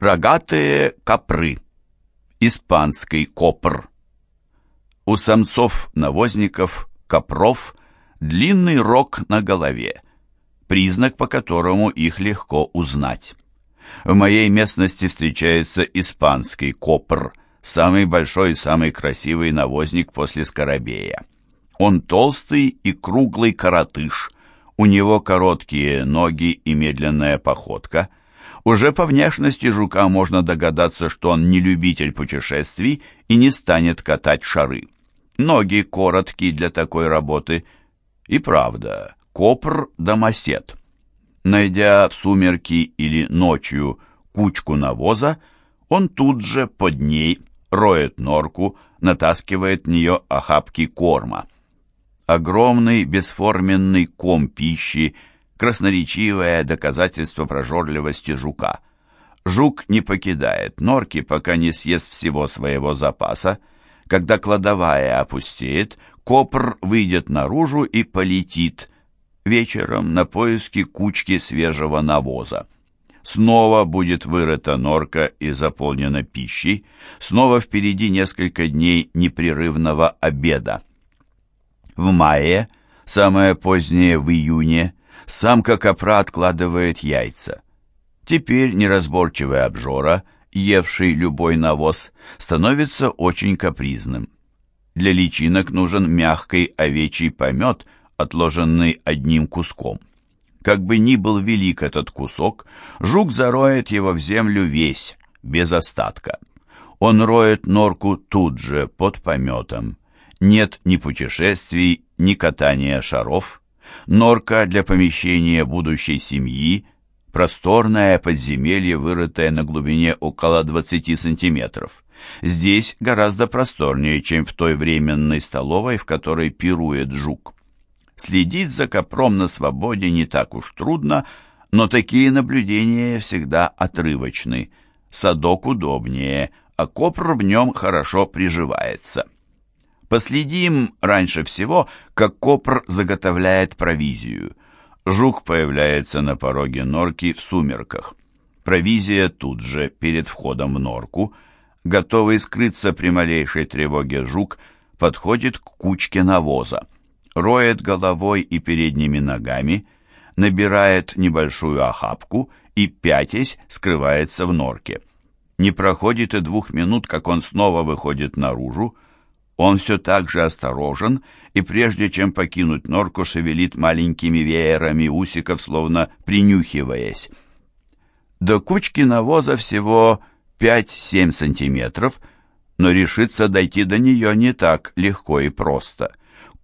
Рогатые копры. Испанский копр. У самцов-навозников, копров, длинный рог на голове, признак, по которому их легко узнать. В моей местности встречается испанский копр, самый большой и самый красивый навозник после скоробея. Он толстый и круглый коротыш, у него короткие ноги и медленная походка. Уже по внешности жука можно догадаться, что он не любитель путешествий и не станет катать шары. Ноги короткие для такой работы. И правда, копр домосед. Найдя в сумерки или ночью кучку навоза, он тут же под ней роет норку, натаскивает в нее охапки корма. Огромный бесформенный ком пищи, красноречивое доказательство прожорливости жука. Жук не покидает норки, пока не съест всего своего запаса. Когда кладовая опустеет, копр выйдет наружу и полетит вечером на поиски кучки свежего навоза. Снова будет вырыта норка и заполнена пищей, снова впереди несколько дней непрерывного обеда. В мае, самое позднее в июне, самка копра откладывает яйца. Теперь неразборчивый обжора, евший любой навоз, становится очень капризным. Для личинок нужен мягкий овечий помет, отложенный одним куском. Как бы ни был велик этот кусок, жук зароет его в землю весь, без остатка. Он роет норку тут же, под пометом, нет ни путешествий, ни катания шаров. Норка для помещения будущей семьи, просторное подземелье, вырытое на глубине около 20 сантиметров. Здесь гораздо просторнее, чем в той временной столовой, в которой пирует жук. Следить за копром на свободе не так уж трудно, но такие наблюдения всегда отрывочны. Садок удобнее, а копр в нем хорошо приживается. Последим раньше всего, как копр заготовляет провизию. Жук появляется на пороге норки в сумерках. Провизия тут же, перед входом в норку. Готовый скрыться при малейшей тревоге жук подходит к кучке навоза. Роет головой и передними ногами, набирает небольшую охапку и, пятясь, скрывается в норке. Не проходит и двух минут, как он снова выходит наружу, он все так же осторожен и прежде чем покинуть норку шевелит маленькими веерами усиков, словно принюхиваясь. До кучки навоза всего 5-7 сантиметров, но решиться дойти до нее не так легко и просто.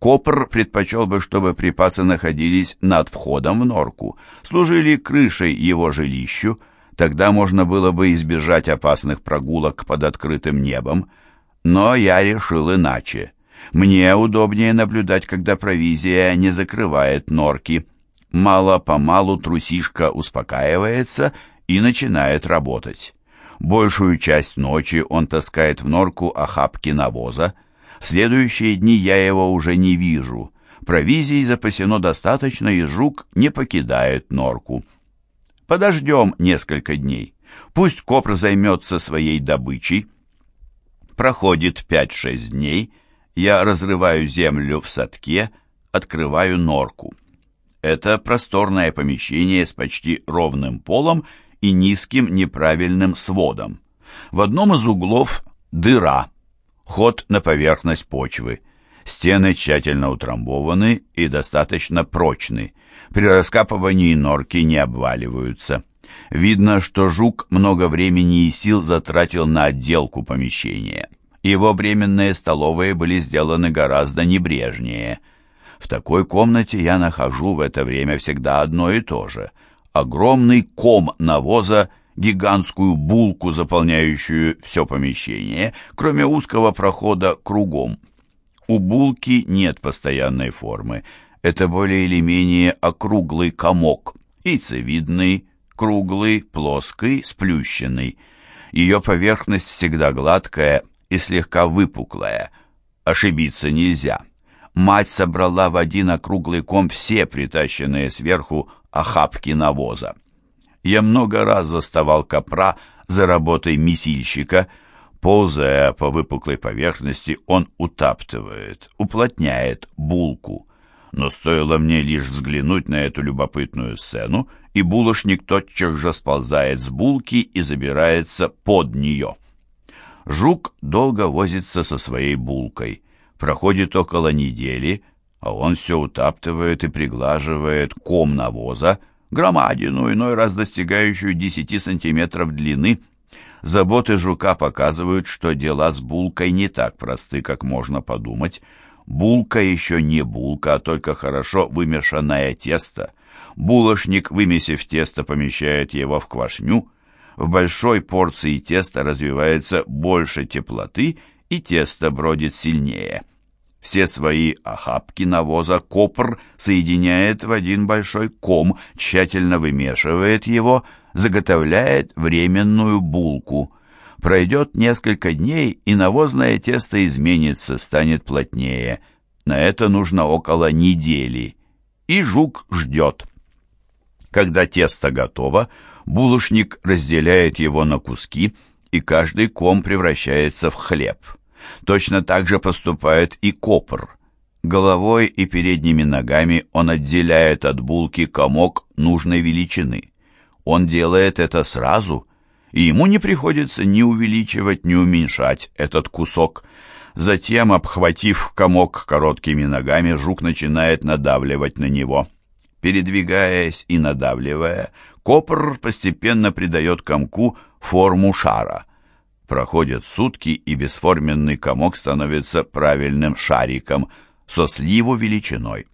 Копр предпочел бы, чтобы припасы находились над входом в норку, служили крышей его жилищу, тогда можно было бы избежать опасных прогулок под открытым небом, но я решил иначе. Мне удобнее наблюдать, когда провизия не закрывает норки. Мало-помалу трусишка успокаивается и начинает работать. Большую часть ночи он таскает в норку охапки навоза. В следующие дни я его уже не вижу. Провизии запасено достаточно, и жук не покидает норку. Подождем несколько дней. Пусть копр займется своей добычей, Проходит 5-6 дней, я разрываю землю в садке, открываю норку. Это просторное помещение с почти ровным полом и низким неправильным сводом. В одном из углов дыра, ход на поверхность почвы. Стены тщательно утрамбованы и достаточно прочны. При раскапывании норки не обваливаются. Видно, что жук много времени и сил затратил на отделку помещения. Его временные столовые были сделаны гораздо небрежнее. В такой комнате я нахожу в это время всегда одно и то же. Огромный ком навоза, гигантскую булку, заполняющую все помещение, кроме узкого прохода кругом. У булки нет постоянной формы. Это более или менее округлый комок, яйцевидный, круглый, плоский, сплющенный. Ее поверхность всегда гладкая и слегка выпуклая. Ошибиться нельзя. Мать собрала в один округлый ком все притащенные сверху охапки навоза. Я много раз заставал копра за работой месильщика. Ползая по выпуклой поверхности, он утаптывает, уплотняет булку. Но стоило мне лишь взглянуть на эту любопытную сцену, и булочник тотчас же сползает с булки и забирается под нее. Жук долго возится со своей булкой. Проходит около недели, а он все утаптывает и приглаживает ком навоза, громадину, иной раз достигающую 10 сантиметров длины. Заботы жука показывают, что дела с булкой не так просты, как можно подумать. Булка еще не булка, а только хорошо вымешанное тесто. Булочник, вымесив тесто, помещает его в квашню. В большой порции теста развивается больше теплоты, и тесто бродит сильнее. Все свои охапки навоза копр соединяет в один большой ком, тщательно вымешивает его, заготовляет временную булку. Пройдет несколько дней, и навозное тесто изменится, станет плотнее. На это нужно около недели. И жук ждет. Когда тесто готово, булочник разделяет его на куски, и каждый ком превращается в хлеб. Точно так же поступает и копр. Головой и передними ногами он отделяет от булки комок нужной величины. Он делает это сразу, и ему не приходится ни увеличивать, ни уменьшать этот кусок. Затем, обхватив комок короткими ногами, жук начинает надавливать на него. Передвигаясь и надавливая, копр постепенно придает комку форму шара – Проходят сутки, и бесформенный комок становится правильным шариком со сливу величиной.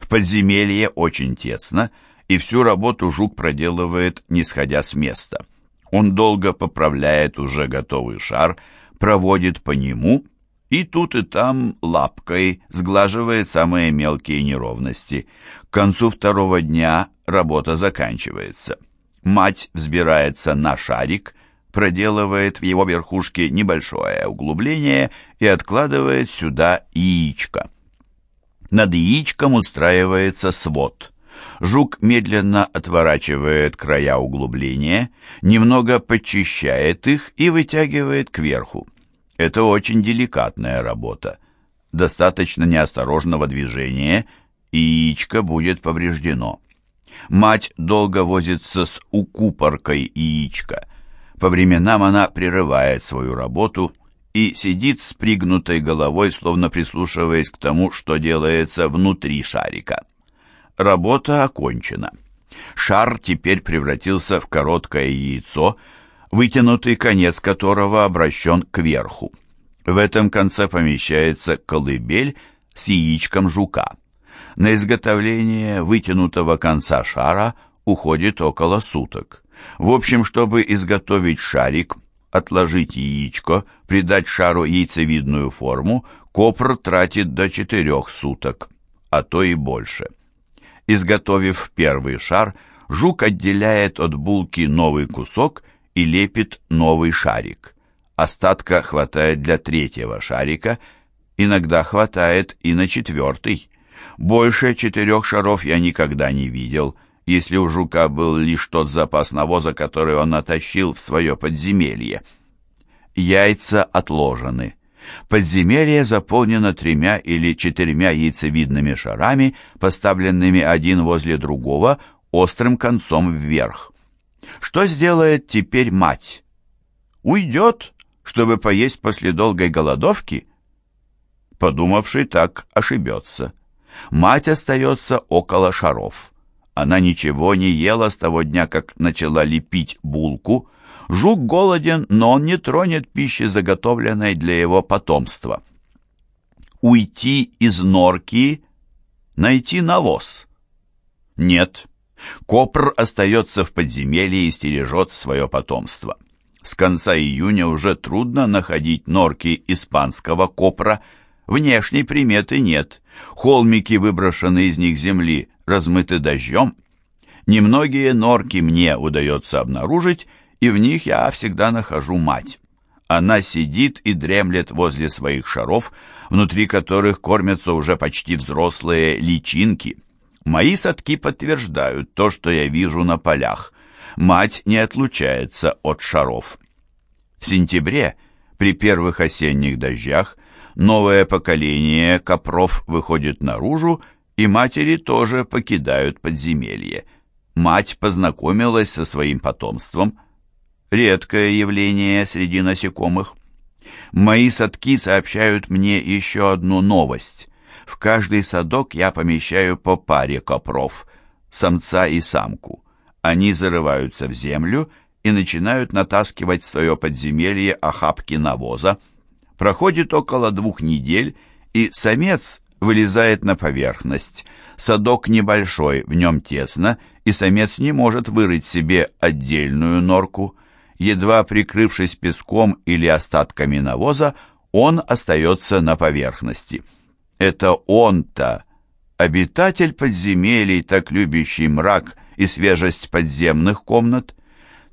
В подземелье очень тесно, и всю работу жук проделывает, не сходя с места. Он долго поправляет уже готовый шар, проводит по нему и тут и там лапкой сглаживает самые мелкие неровности. К концу второго дня работа заканчивается. Мать взбирается на шарик проделывает в его верхушке небольшое углубление и откладывает сюда яичко. Над яичком устраивается свод. Жук медленно отворачивает края углубления, немного почищает их и вытягивает кверху. Это очень деликатная работа. Достаточно неосторожного движения, и яичко будет повреждено. Мать долго возится с укупоркой яичка – по временам она прерывает свою работу и сидит с пригнутой головой, словно прислушиваясь к тому, что делается внутри шарика. Работа окончена. Шар теперь превратился в короткое яйцо, вытянутый конец которого обращен кверху. В этом конце помещается колыбель с яичком жука. На изготовление вытянутого конца шара уходит около суток. В общем, чтобы изготовить шарик, отложить яичко, придать шару яйцевидную форму, копр тратит до четырех суток, а то и больше. Изготовив первый шар, жук отделяет от булки новый кусок и лепит новый шарик. Остатка хватает для третьего шарика, иногда хватает и на четвертый. Больше четырех шаров я никогда не видел – если у жука был лишь тот запас навоза, который он натащил в свое подземелье. Яйца отложены. Подземелье заполнено тремя или четырьмя яйцевидными шарами, поставленными один возле другого, острым концом вверх. Что сделает теперь мать? Уйдет, чтобы поесть после долгой голодовки? Подумавший так, ошибется. Мать остается около шаров. Она ничего не ела с того дня, как начала лепить булку. Жук голоден, но он не тронет пищи, заготовленной для его потомства. Уйти из норки, найти навоз. Нет. Копр остается в подземелье и стережет свое потомство. С конца июня уже трудно находить норки испанского копра. Внешней приметы нет. Холмики, выброшенные из них земли, размыты дождем. Немногие норки мне удается обнаружить, и в них я всегда нахожу мать. Она сидит и дремлет возле своих шаров, внутри которых кормятся уже почти взрослые личинки. Мои садки подтверждают то, что я вижу на полях. Мать не отлучается от шаров. В сентябре, при первых осенних дождях, новое поколение копров выходит наружу, и матери тоже покидают подземелье. Мать познакомилась со своим потомством. Редкое явление среди насекомых. Мои садки сообщают мне еще одну новость. В каждый садок я помещаю по паре копров, самца и самку. Они зарываются в землю и начинают натаскивать в свое подземелье охапки навоза. Проходит около двух недель, и самец вылезает на поверхность. Садок небольшой, в нем тесно, и самец не может вырыть себе отдельную норку. Едва прикрывшись песком или остатками навоза, он остается на поверхности. Это он-то, обитатель подземелий, так любящий мрак и свежесть подземных комнат.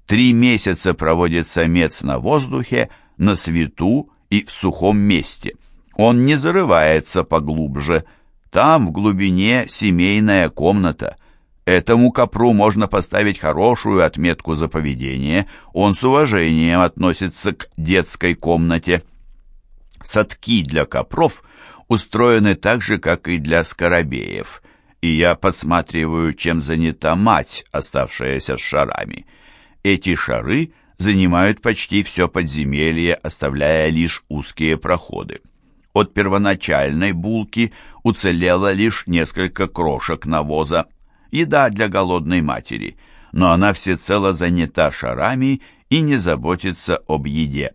Три месяца проводит самец на воздухе, на свету и в сухом месте. Он не зарывается поглубже. Там, в глубине, семейная комната. Этому копру можно поставить хорошую отметку за поведение. Он с уважением относится к детской комнате. Садки для копров устроены так же, как и для скоробеев, и я подсматриваю, чем занята мать, оставшаяся с шарами. Эти шары занимают почти все подземелье, оставляя лишь узкие проходы. От первоначальной булки уцелело лишь несколько крошек навоза, еда для голодной матери, но она всецело занята шарами и не заботится об еде.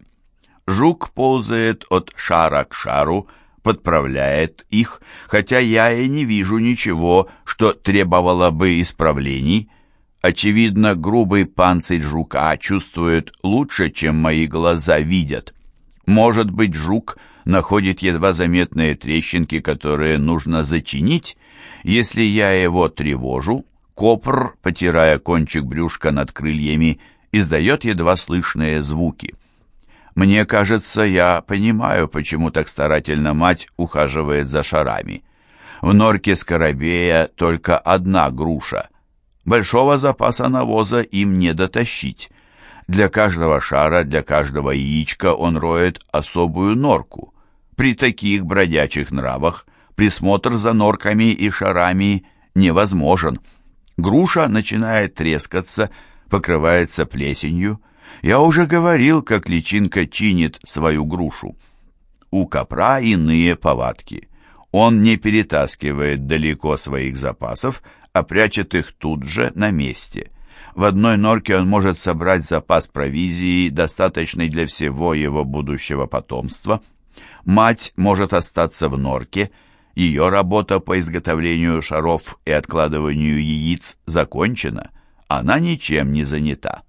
Жук ползает от шара к шару, подправляет их, хотя я и не вижу ничего, что требовало бы исправлений. Очевидно, грубый панцирь жука чувствует лучше, чем мои глаза видят. Может быть, жук находит едва заметные трещинки, которые нужно зачинить, если я его тревожу, копр, потирая кончик брюшка над крыльями, издает едва слышные звуки. Мне кажется, я понимаю, почему так старательно мать ухаживает за шарами. В норке скоробея только одна груша. Большого запаса навоза им не дотащить. Для каждого шара, для каждого яичка он роет особую норку. При таких бродячих нравах присмотр за норками и шарами невозможен. Груша начинает трескаться, покрывается плесенью. Я уже говорил, как личинка чинит свою грушу. У копра иные повадки. Он не перетаскивает далеко своих запасов, а прячет их тут же на месте. В одной норке он может собрать запас провизии, достаточный для всего его будущего потомства. Мать может остаться в норке, ее работа по изготовлению шаров и откладыванию яиц закончена. Она ничем не занята.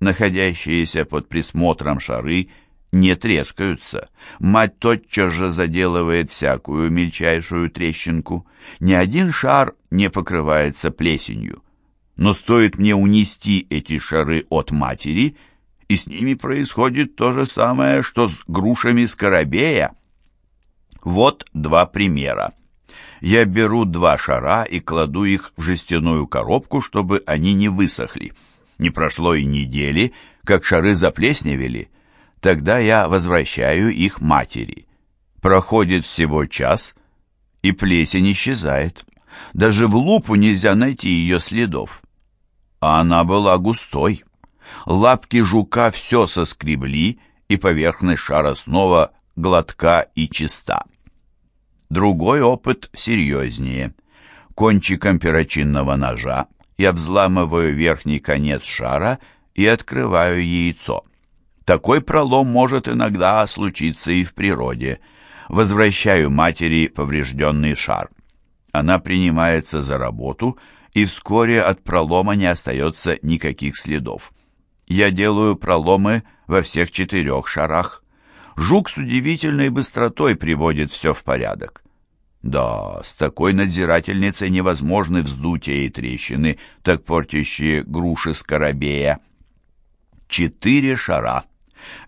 Находящиеся под присмотром шары не трескаются. Мать тотчас же заделывает всякую мельчайшую трещинку. Ни один шар не покрывается плесенью. Но стоит мне унести эти шары от матери, и с ними происходит то же самое, что с грушами скоробея. Вот два примера. Я беру два шара и кладу их в жестяную коробку, чтобы они не высохли. Не прошло и недели, как шары заплесневели. Тогда я возвращаю их матери. Проходит всего час, и плесень исчезает. Даже в лупу нельзя найти ее следов. А она была густой. Лапки жука все соскребли, и поверхность шара снова гладка и чиста. Другой опыт серьезнее. Кончиком перочинного ножа я взламываю верхний конец шара и открываю яйцо. Такой пролом может иногда случиться и в природе. Возвращаю матери поврежденный шар. Она принимается за работу, и вскоре от пролома не остается никаких следов. Я делаю проломы во всех четырех шарах. Жук с удивительной быстротой приводит все в порядок. Да, с такой надзирательницей невозможны вздутия и трещины, так портящие груши скоробея. Четыре шара.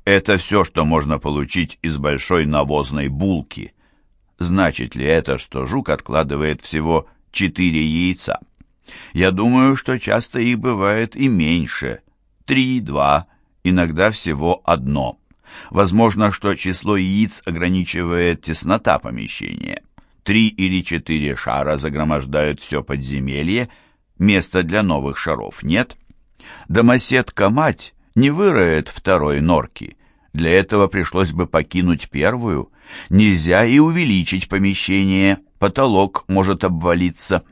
Это все, что можно получить из большой навозной булки. Значит ли это, что жук откладывает всего четыре яйца? Я думаю, что часто их бывает и меньше. Три, два, иногда всего одно. Возможно, что число яиц ограничивает теснота помещения. Три или четыре шара загромождают все подземелье, места для новых шаров нет. Домоседка-мать не выроет второй норки. Для этого пришлось бы покинуть первую. Нельзя и увеличить помещение, потолок может обвалиться.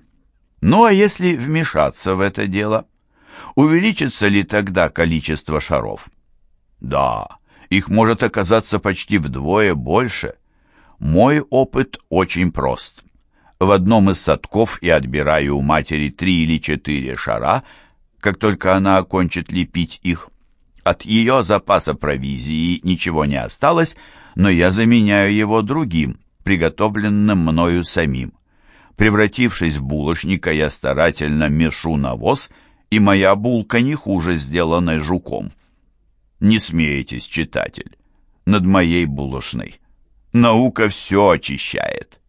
Ну а если вмешаться в это дело? Увеличится ли тогда количество шаров? Да, их может оказаться почти вдвое больше. Мой опыт очень прост. В одном из садков я отбираю у матери три или четыре шара, как только она окончит лепить их. От ее запаса провизии ничего не осталось, но я заменяю его другим, приготовленным мною самим. Превратившись в булочника, я старательно мешу навоз, и моя булка не хуже сделанной жуком. Не смейтесь, читатель, над моей булочной. Наука все очищает.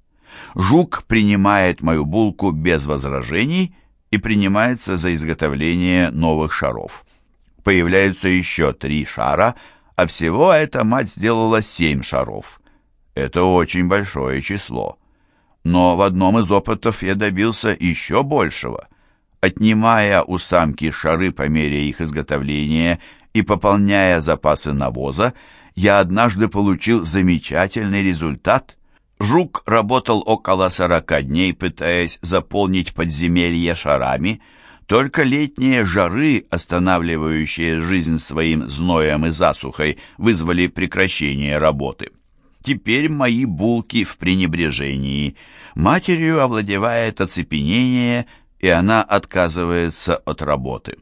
Жук принимает мою булку без возражений и принимается за изготовление новых шаров. Появляются еще три шара, а всего эта мать сделала семь шаров. Это очень большое число. Но в одном из опытов я добился еще большего. Отнимая у самки шары по мере их изготовления и пополняя запасы навоза, я однажды получил замечательный результат. Жук работал около сорока дней, пытаясь заполнить подземелье шарами. Только летние жары, останавливающие жизнь своим зноем и засухой, вызвали прекращение работы. Теперь мои булки в пренебрежении. Матерью овладевает оцепенение, и она отказывается от работы.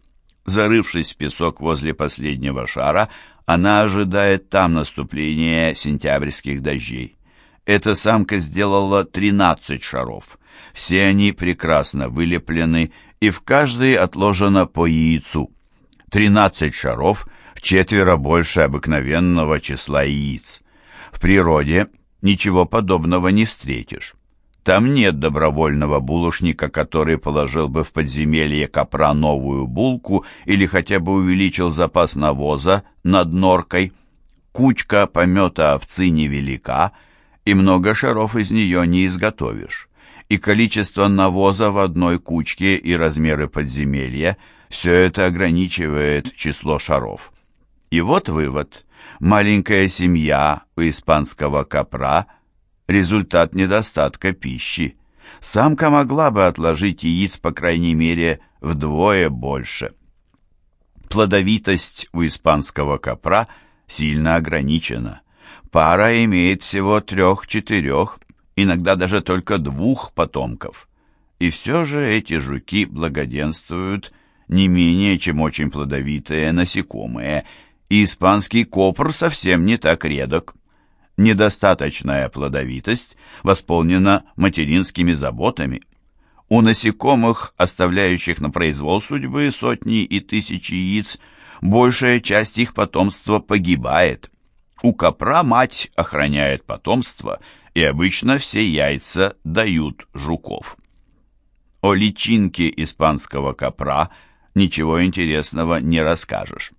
Зарывшись в песок возле последнего шара, она ожидает там наступления сентябрьских дождей. Эта самка сделала 13 шаров. Все они прекрасно вылеплены, и в каждой отложено по яйцу. 13 шаров в четверо больше обыкновенного числа яиц. В природе ничего подобного не встретишь. Там нет добровольного булочника, который положил бы в подземелье капра новую булку или хотя бы увеличил запас навоза над норкой. Кучка помета овцы невелика, и много шаров из нее не изготовишь. И количество навоза в одной кучке и размеры подземелья – все это ограничивает число шаров. И вот вывод. Маленькая семья у испанского капра – результат недостатка пищи. Самка могла бы отложить яиц, по крайней мере, вдвое больше. Плодовитость у испанского капра сильно ограничена. Пара имеет всего трех-четырех, иногда даже только двух потомков. И все же эти жуки благоденствуют не менее, чем очень плодовитые насекомые, и испанский копр совсем не так редок недостаточная плодовитость восполнена материнскими заботами. У насекомых, оставляющих на произвол судьбы сотни и тысячи яиц, большая часть их потомства погибает. У копра мать охраняет потомство, и обычно все яйца дают жуков. О личинке испанского копра ничего интересного не расскажешь.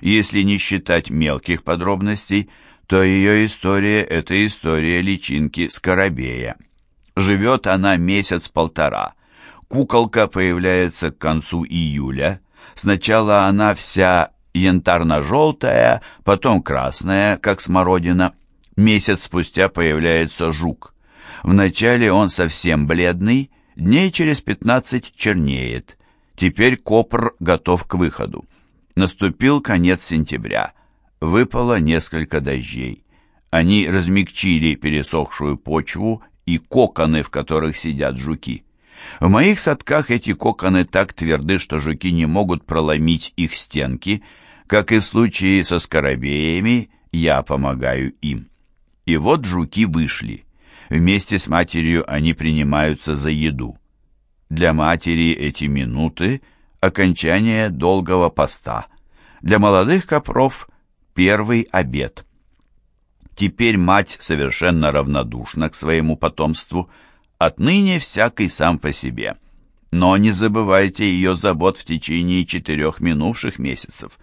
Если не считать мелких подробностей – то ее история – это история личинки Скоробея. Живет она месяц-полтора. Куколка появляется к концу июля. Сначала она вся янтарно-желтая, потом красная, как смородина. Месяц спустя появляется жук. Вначале он совсем бледный, дней через пятнадцать чернеет. Теперь копр готов к выходу. Наступил конец сентября выпало несколько дождей. Они размягчили пересохшую почву и коконы, в которых сидят жуки. В моих садках эти коконы так тверды, что жуки не могут проломить их стенки, как и в случае со скоробеями, я помогаю им. И вот жуки вышли. Вместе с матерью они принимаются за еду. Для матери эти минуты – окончание долгого поста. Для молодых копров Первый обед. Теперь мать совершенно равнодушна к своему потомству, отныне всякий сам по себе. Но не забывайте ее забот в течение четырех минувших месяцев.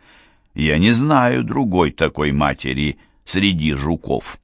Я не знаю другой такой матери среди жуков.